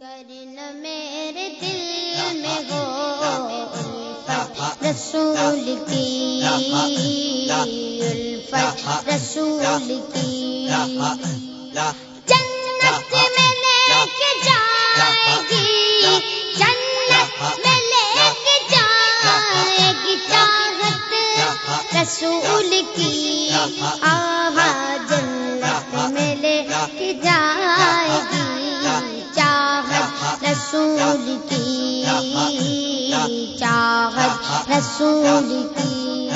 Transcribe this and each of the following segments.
کرنا میرے دل میں ہو رسول کی الفت رسول کی جنت میں لے کے جائے گی جنت میں لے کے جائے گی چاہت رسول کی آواز رسول کی چاہت رسول کی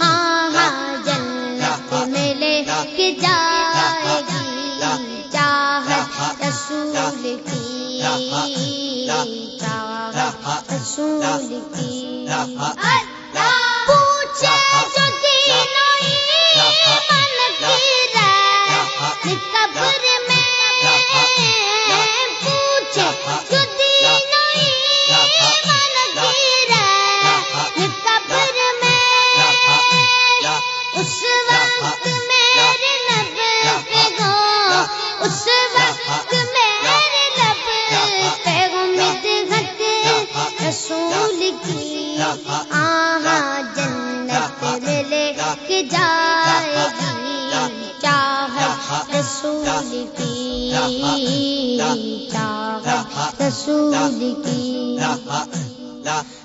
ہاں ہاں جنت میں لے کے جائے رسول کی رسول کی۔ تک جائے گی چاہت رسول کی، چاہت رسول کی۔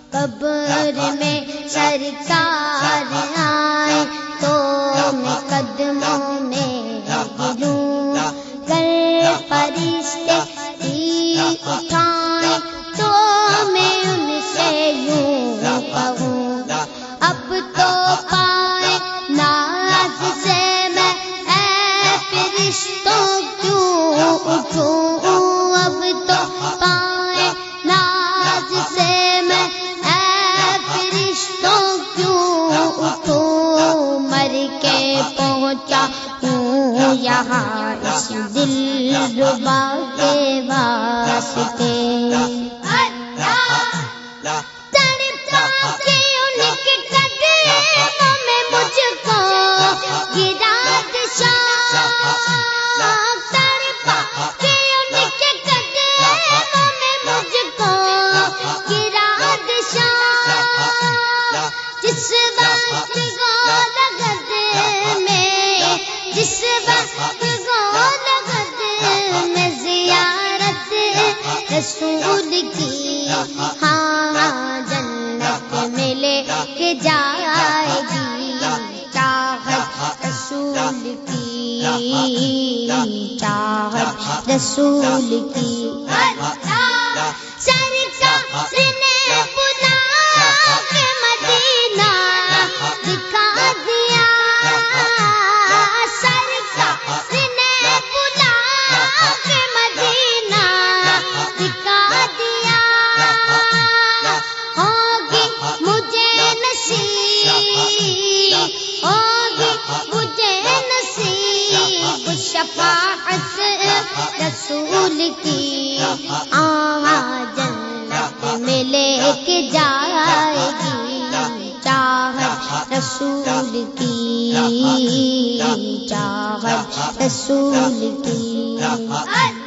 قبر میں سرکار آئے تو میں قدموں میں گروں کر فرشتے کی ہاں جنت ملے لے کے جائے جی، گی طاقت رسول کی طاقت رسول کی۔ سرکار نے رسول کی چاہت رسول کی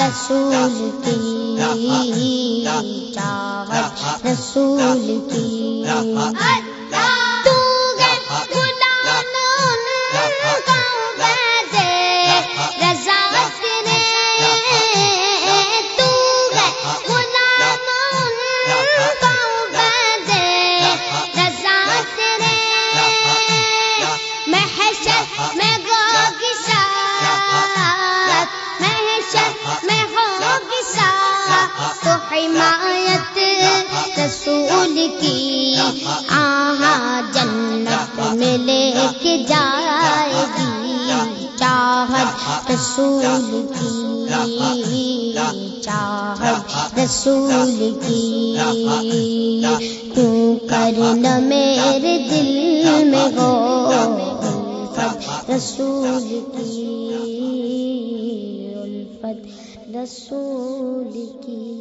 رسول کی چاوت رسول کی۔ رسول کی آہاں جنت میں لے کے جائے گی۔ چاہت رسول کی، چاہت رسول کی۔ کیوں کرنا میرے دل میں ہو رسول کی؟ الفت رسول کی۔